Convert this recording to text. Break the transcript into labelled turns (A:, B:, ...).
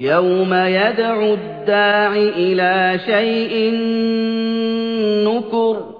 A: يَوْمَ يَدْعُ الدَّاعِ إِلَىٰ شَيْءٍ نُّكُرٍ